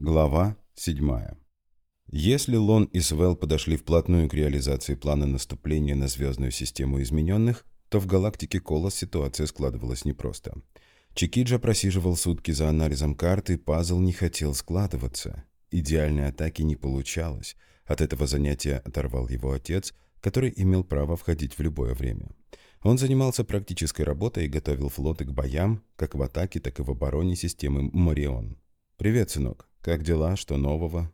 Глава 7. Если Лон и Свел подошли вплотную к реализации плана наступления на звездную систему измененных, то в галактике Колос ситуация складывалась непросто. Чикиджа просиживал сутки за анализом карты, пазл не хотел складываться. Идеальной атаки не получалось. От этого занятия оторвал его отец, который имел право входить в любое время. Он занимался практической работой и готовил флоты к боям, как в атаке, так и в обороне системы Морион. «Привет, сынок. Как дела? Что нового?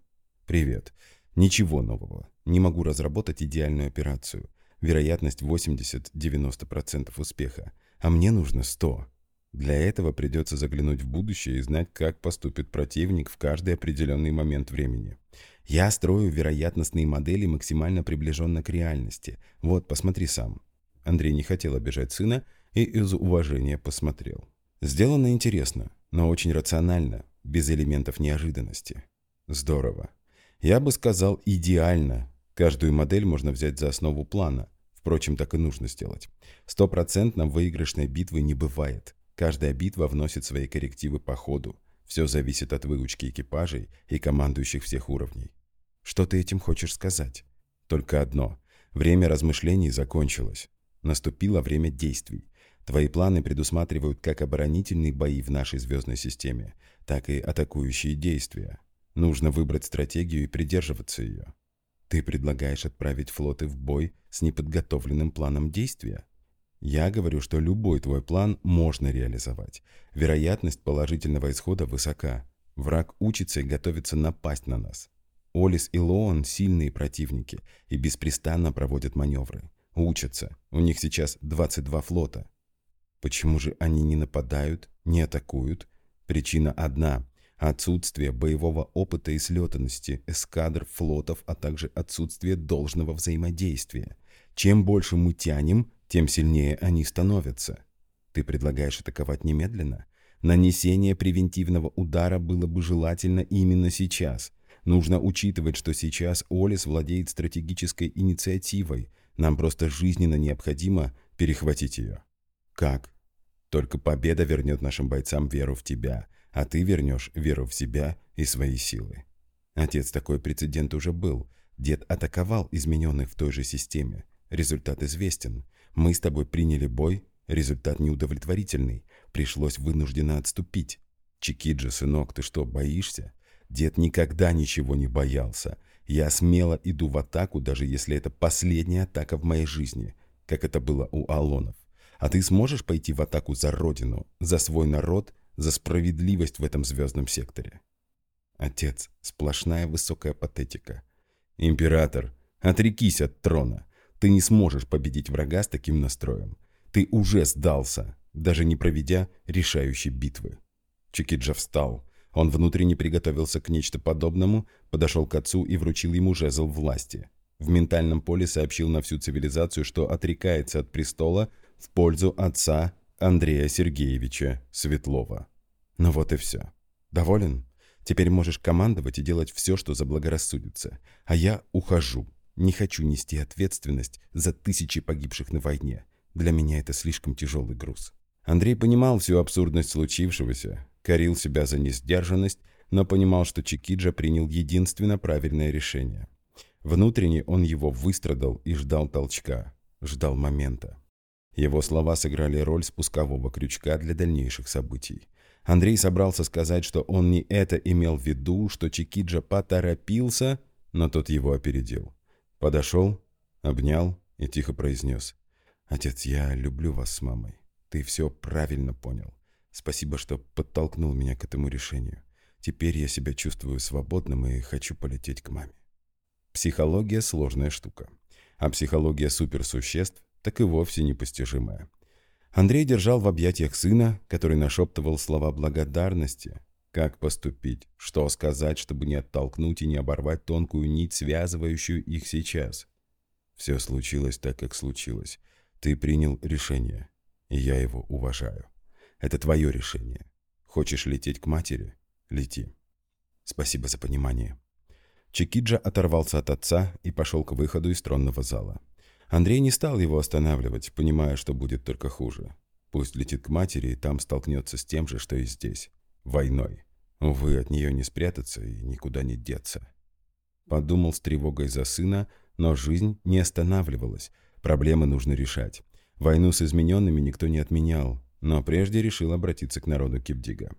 Привет. Ничего нового. Не могу разработать идеальную операцию. Вероятность 80-90% успеха. А мне нужно 100. Для этого придется заглянуть в будущее и знать, как поступит противник в каждый определенный момент времени. Я строю вероятностные модели максимально приближенно к реальности. Вот, посмотри сам. Андрей не хотел обижать сына и из уважения посмотрел. Сделано интересно, но очень рационально, без элементов неожиданности. Здорово. Я бы сказал, идеально. Каждую модель можно взять за основу плана. Впрочем, так и нужно сделать. Стопроцентно выигрышной битвы не бывает. Каждая битва вносит свои коррективы по ходу. Все зависит от выучки экипажей и командующих всех уровней. Что ты этим хочешь сказать? Только одно. Время размышлений закончилось. Наступило время действий. Твои планы предусматривают как оборонительные бои в нашей звездной системе, так и атакующие действия. Нужно выбрать стратегию и придерживаться ее. Ты предлагаешь отправить флоты в бой с неподготовленным планом действия? Я говорю, что любой твой план можно реализовать. Вероятность положительного исхода высока. Враг учится и готовится напасть на нас. Олис и Лоон – сильные противники и беспрестанно проводят маневры. Учатся. У них сейчас 22 флота. Почему же они не нападают, не атакуют? Причина одна – отсутствие боевого опыта и слетанности эскадр, флотов, а также отсутствие должного взаимодействия. Чем больше мы тянем, тем сильнее они становятся. Ты предлагаешь атаковать немедленно? Нанесение превентивного удара было бы желательно именно сейчас. Нужно учитывать, что сейчас Олис владеет стратегической инициативой. Нам просто жизненно необходимо перехватить ее. Как? Только победа вернет нашим бойцам веру в тебя, а ты вернешь веру в себя и свои силы. Отец, такой прецедент уже был. Дед атаковал измененных в той же системе. Результат известен. Мы с тобой приняли бой, результат неудовлетворительный. Пришлось вынужденно отступить. Чикиджи, сынок, ты что, боишься? Дед никогда ничего не боялся. Я смело иду в атаку, даже если это последняя атака в моей жизни, как это было у Алонов. А ты сможешь пойти в атаку за родину, за свой народ, за справедливость в этом звездном секторе? Отец, сплошная высокая патетика. Император, отрекись от трона. Ты не сможешь победить врага с таким настроем. Ты уже сдался, даже не проведя решающей битвы. Чикиджа встал. Он внутренне приготовился к нечто подобному, подошел к отцу и вручил ему жезл власти. В ментальном поле сообщил на всю цивилизацию, что отрекается от престола в пользу отца Андрея Сергеевича Светлова. Ну вот и все. Доволен? Теперь можешь командовать и делать все, что заблагорассудится. А я ухожу. Не хочу нести ответственность за тысячи погибших на войне. Для меня это слишком тяжелый груз. Андрей понимал всю абсурдность случившегося, корил себя за несдержанность, но понимал, что Чикиджа принял единственно правильное решение. Внутренне он его выстрадал и ждал толчка, ждал момента. Его слова сыграли роль спускового крючка для дальнейших событий. Андрей собрался сказать, что он не это имел в виду, что Чикиджа поторопился, но тот его опередил. Подошел, обнял и тихо произнес. «Отец, я люблю вас с мамой. Ты все правильно понял. Спасибо, что подтолкнул меня к этому решению. Теперь я себя чувствую свободным и хочу полететь к маме». Психология – сложная штука. А психология суперсуществ так и вовсе непостижимая. Андрей держал в объятиях сына, который нашептывал слова благодарности. Как поступить? Что сказать, чтобы не оттолкнуть и не оборвать тонкую нить, связывающую их сейчас? Все случилось так, как случилось. Ты принял решение, и я его уважаю. Это твое решение. Хочешь лететь к матери? Лети. Спасибо за понимание. Чикиджа оторвался от отца и пошел к выходу из тронного зала. Андрей не стал его останавливать, понимая, что будет только хуже. Пусть летит к матери и там столкнется с тем же, что и здесь. Войной. Увы, от нее не спрятаться и никуда не деться. Подумал с тревогой за сына, но жизнь не останавливалась. Проблемы нужно решать. Войну с измененными никто не отменял, но прежде решил обратиться к народу Кипдига.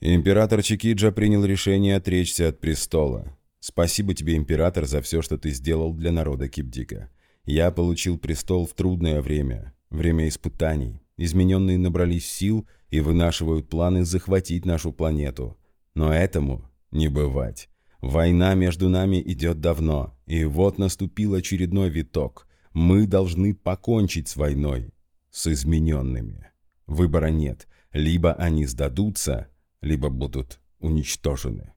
Император Чикиджа принял решение отречься от престола. Спасибо тебе, император, за все, что ты сделал для народа Кипдига. Я получил престол в трудное время, время испытаний. Измененные набрались сил и вынашивают планы захватить нашу планету. Но этому не бывать. Война между нами идет давно, и вот наступил очередной виток. Мы должны покончить с войной, с измененными. Выбора нет. Либо они сдадутся, либо будут уничтожены.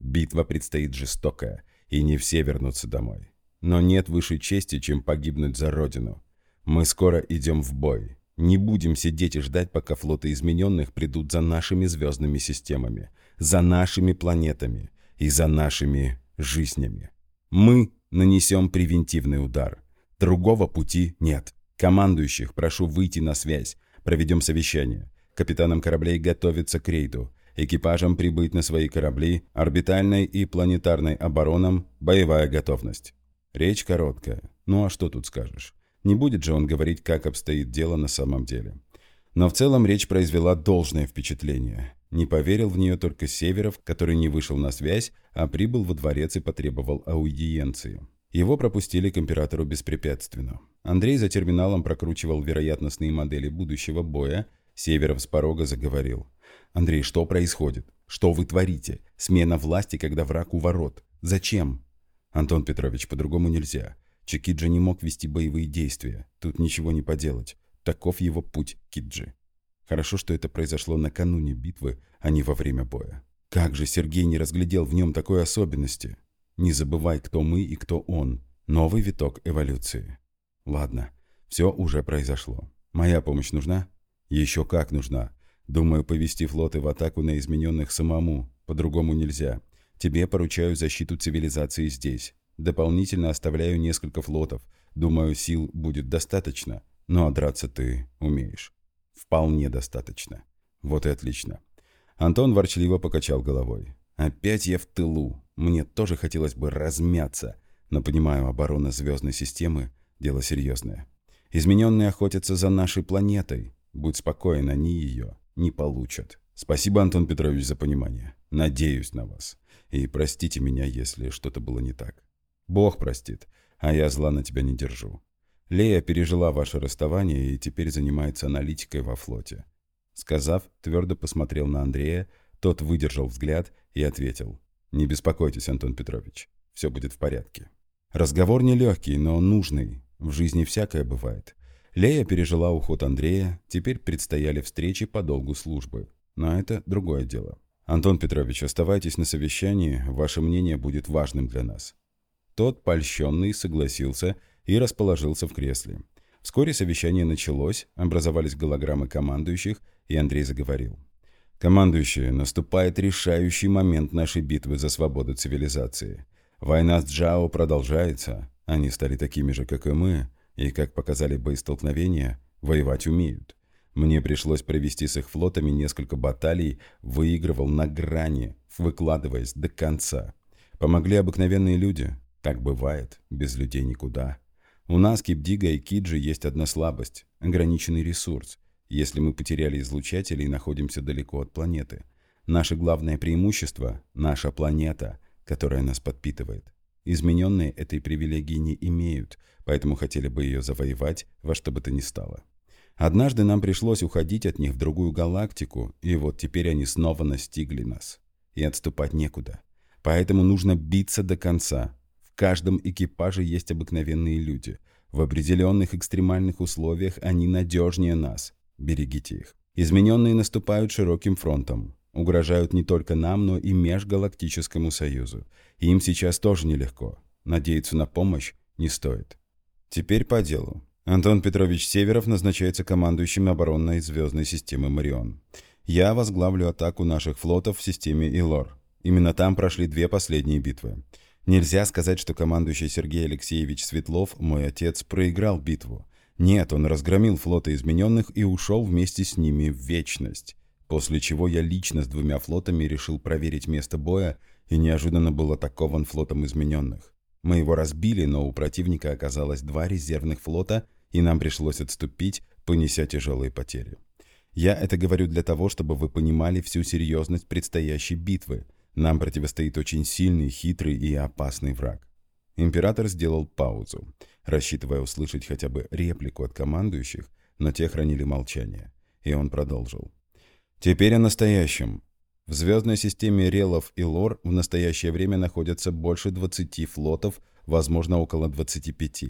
Битва предстоит жестокая, и не все вернутся домой. Но нет выше чести, чем погибнуть за родину. Мы скоро идем в бой. Не будем сидеть и ждать, пока флоты измененных придут за нашими звездными системами, за нашими планетами и за нашими жизнями. Мы нанесем превентивный удар. Другого пути нет. Командующих прошу выйти на связь. Проведем совещание. Капитанам кораблей готовиться к рейду. Экипажам прибыть на свои корабли, орбитальной и планетарной оборонам, боевая готовность. Речь короткая. Ну а что тут скажешь? Не будет же он говорить, как обстоит дело на самом деле. Но в целом речь произвела должное впечатление. Не поверил в нее только Северов, который не вышел на связь, а прибыл во дворец и потребовал аудиенции. Его пропустили к императору беспрепятственно. Андрей за терминалом прокручивал вероятностные модели будущего боя. Северов с порога заговорил. «Андрей, что происходит? Что вы творите? Смена власти, когда враг у ворот. Зачем?» «Антон Петрович, по-другому нельзя. Чикиджи не мог вести боевые действия. Тут ничего не поделать. Таков его путь, Киджи. Хорошо, что это произошло накануне битвы, а не во время боя. Как же Сергей не разглядел в нем такой особенности? Не забывай, кто мы и кто он. Новый виток эволюции. Ладно, все уже произошло. Моя помощь нужна? Еще как нужна. Думаю, повести флоты в атаку на измененных самому. По-другому нельзя. Тебе поручаю защиту цивилизации здесь. Дополнительно оставляю несколько флотов. Думаю, сил будет достаточно. Но драться ты умеешь. Вполне достаточно. Вот и отлично. Антон ворчливо покачал головой. Опять я в тылу. Мне тоже хотелось бы размяться. Но понимаю, оборона звездной системы – дело серьезное. Измененные охотятся за нашей планетой. Будь спокоен, они ее не получат. Спасибо, Антон Петрович, за понимание. Надеюсь на вас. И простите меня, если что-то было не так. Бог простит, а я зла на тебя не держу. Лея пережила ваше расставание и теперь занимается аналитикой во флоте. Сказав, твердо посмотрел на Андрея, тот выдержал взгляд и ответил. «Не беспокойтесь, Антон Петрович, все будет в порядке». Разговор нелегкий, но нужный. В жизни всякое бывает. Лея пережила уход Андрея, теперь предстояли встречи по долгу службы. Но это другое дело. «Антон Петрович, оставайтесь на совещании, ваше мнение будет важным для нас». Тот, польщенный, согласился и расположился в кресле. Вскоре совещание началось, образовались голограммы командующих, и Андрей заговорил. «Командующие, наступает решающий момент нашей битвы за свободу цивилизации. Война с Джао продолжается. Они стали такими же, как и мы, и, как показали боестолкновения, воевать умеют. Мне пришлось провести с их флотами несколько баталий, выигрывал на грани, выкладываясь до конца. Помогли обыкновенные люди. Так бывает, без людей никуда. У нас, Кипдига и Киджи, есть одна слабость – ограниченный ресурс, если мы потеряли излучатели и находимся далеко от планеты. Наше главное преимущество – наша планета, которая нас подпитывает. Измененные этой привилегии не имеют, поэтому хотели бы ее завоевать во что бы то ни стало. Однажды нам пришлось уходить от них в другую галактику, и вот теперь они снова настигли нас. И отступать некуда. Поэтому нужно биться до конца. В каждом экипаже есть обыкновенные люди. В определенных экстремальных условиях они надежнее нас. Берегите их. Измененные наступают широким фронтом. Угрожают не только нам, но и Межгалактическому Союзу. Им сейчас тоже нелегко. Надеяться на помощь не стоит. Теперь по делу. Антон Петрович Северов назначается командующим оборонной звездной системы «Марион». Я возглавлю атаку наших флотов в системе Илор. Именно там прошли две последние битвы. Нельзя сказать, что командующий Сергей Алексеевич Светлов, мой отец, проиграл битву. Нет, он разгромил флоты измененных и ушел вместе с ними в вечность. после чего я лично с двумя флотами решил проверить место боя и неожиданно был атакован флотом измененных. Мы его разбили, но у противника оказалось два резервных флота, и нам пришлось отступить, понеся тяжелые потери. Я это говорю для того, чтобы вы понимали всю серьезность предстоящей битвы. Нам противостоит очень сильный, хитрый и опасный враг. Император сделал паузу, рассчитывая услышать хотя бы реплику от командующих, но те хранили молчание. И он продолжил. Теперь о настоящем. В звездной системе Релов и Лор в настоящее время находятся больше 20 флотов, возможно, около 25.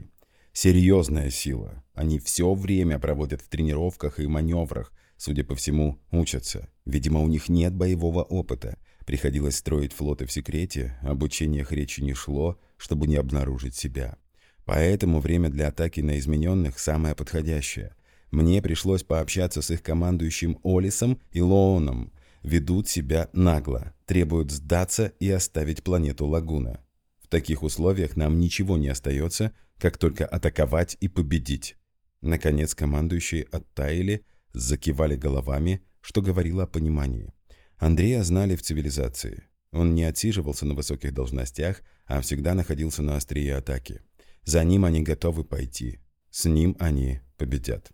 Серьезная сила. Они все время проводят в тренировках и маневрах, судя по всему, учатся. Видимо, у них нет боевого опыта. Приходилось строить флоты в секрете, обучение их речи не шло, чтобы не обнаружить себя. Поэтому время для атаки на измененных самое подходящее. Мне пришлось пообщаться с их командующим Олисом и Лооном. Ведут себя нагло, требуют сдаться и оставить планету Лагуна. В таких условиях нам ничего не остается, как только атаковать и победить. Наконец командующие оттаяли, закивали головами, что говорило о понимании. Андрея знали в цивилизации. Он не отсиживался на высоких должностях, а всегда находился на острие атаки. За ним они готовы пойти. С ним они победят.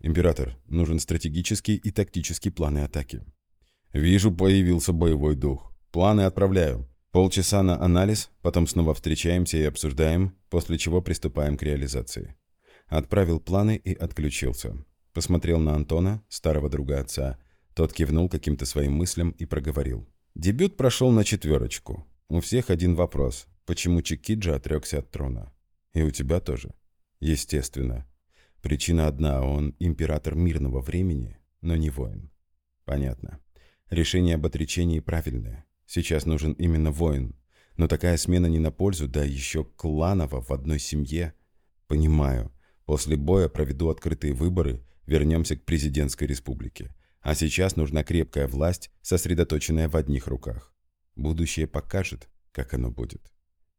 «Император, нужен стратегический и тактический планы атаки». «Вижу, появился боевой дух. Планы отправляю. Полчаса на анализ, потом снова встречаемся и обсуждаем, после чего приступаем к реализации». Отправил планы и отключился. Посмотрел на Антона, старого друга отца. Тот кивнул каким-то своим мыслям и проговорил. Дебют прошел на четверочку. У всех один вопрос. Почему Чикиджа отрекся от трона? И у тебя тоже? Естественно. Причина одна. Он император мирного времени, но не воин. Понятно. Решение об отречении правильное. Сейчас нужен именно воин. Но такая смена не на пользу, да еще кланово в одной семье. Понимаю. После боя проведу открытые выборы, вернемся к президентской республике. А сейчас нужна крепкая власть, сосредоточенная в одних руках. Будущее покажет, как оно будет.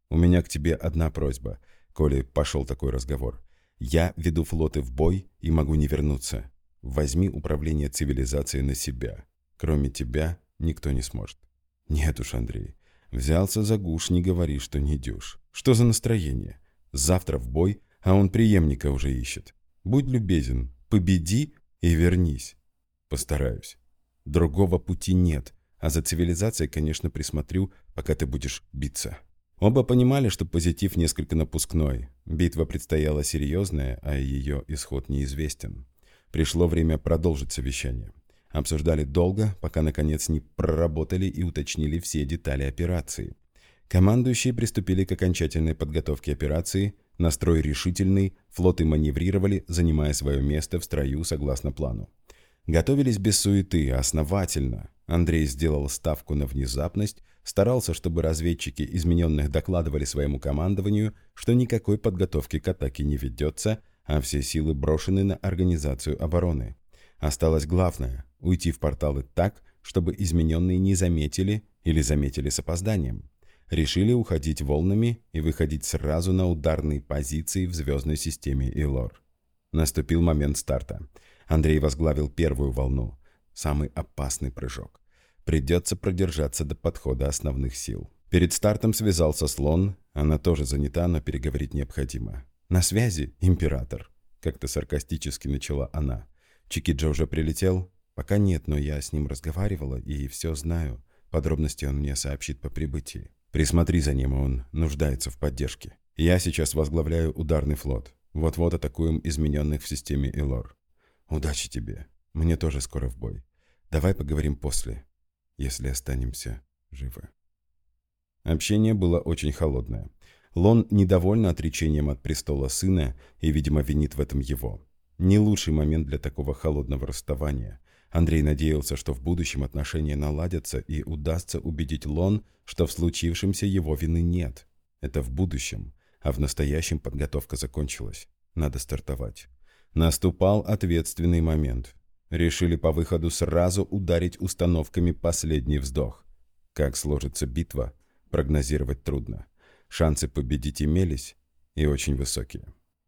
У меня к тебе одна просьба, коли пошел такой разговор. Я веду флоты в бой и могу не вернуться. Возьми управление цивилизацией на себя. Кроме тебя никто не сможет. Нет уж, Андрей. Взялся за гуш, не говори, что не дюш. Что за настроение? Завтра в бой, а он преемника уже ищет. Будь любезен, победи и вернись. Постараюсь. Другого пути нет, а за цивилизацией, конечно, присмотрю, пока ты будешь биться. Оба понимали, что позитив несколько напускной. Битва предстояла серьезная, а ее исход неизвестен. Пришло время продолжить совещание. Обсуждали долго, пока наконец не проработали и уточнили все детали операции. Командующие приступили к окончательной подготовке операции, настрой решительный, флоты маневрировали, занимая свое место в строю согласно плану. Готовились без суеты, основательно. Андрей сделал ставку на внезапность, старался, чтобы разведчики измененных докладывали своему командованию, что никакой подготовки к атаке не ведется, а все силы брошены на организацию обороны. Осталось главное – уйти в порталы так, чтобы измененные не заметили или заметили с опозданием. Решили уходить волнами и выходить сразу на ударные позиции в звездной системе Илор. Наступил момент старта – Андрей возглавил первую волну. Самый опасный прыжок. Придется продержаться до подхода основных сил. Перед стартом связался слон. Она тоже занята, но переговорить необходимо. «На связи, император», — как-то саркастически начала она. Чикиджа уже прилетел? Пока нет, но я с ним разговаривала и все знаю. Подробности он мне сообщит по прибытии. Присмотри за ним, он нуждается в поддержке. Я сейчас возглавляю ударный флот. Вот-вот атакуем измененных в системе Элор. Удачи тебе. Мне тоже скоро в бой. Давай поговорим после, если останемся живы. Общение было очень холодное. Лон недоволен отречением от престола сына и, видимо, винит в этом его. Не лучший момент для такого холодного расставания. Андрей надеялся, что в будущем отношения наладятся и удастся убедить Лон, что в случившемся его вины нет. Это в будущем, а в настоящем подготовка закончилась. Надо стартовать. Наступал ответственный момент. Решили по выходу сразу ударить установками последний вздох. Как сложится битва, прогнозировать трудно. Шансы победить имелись и очень высокие.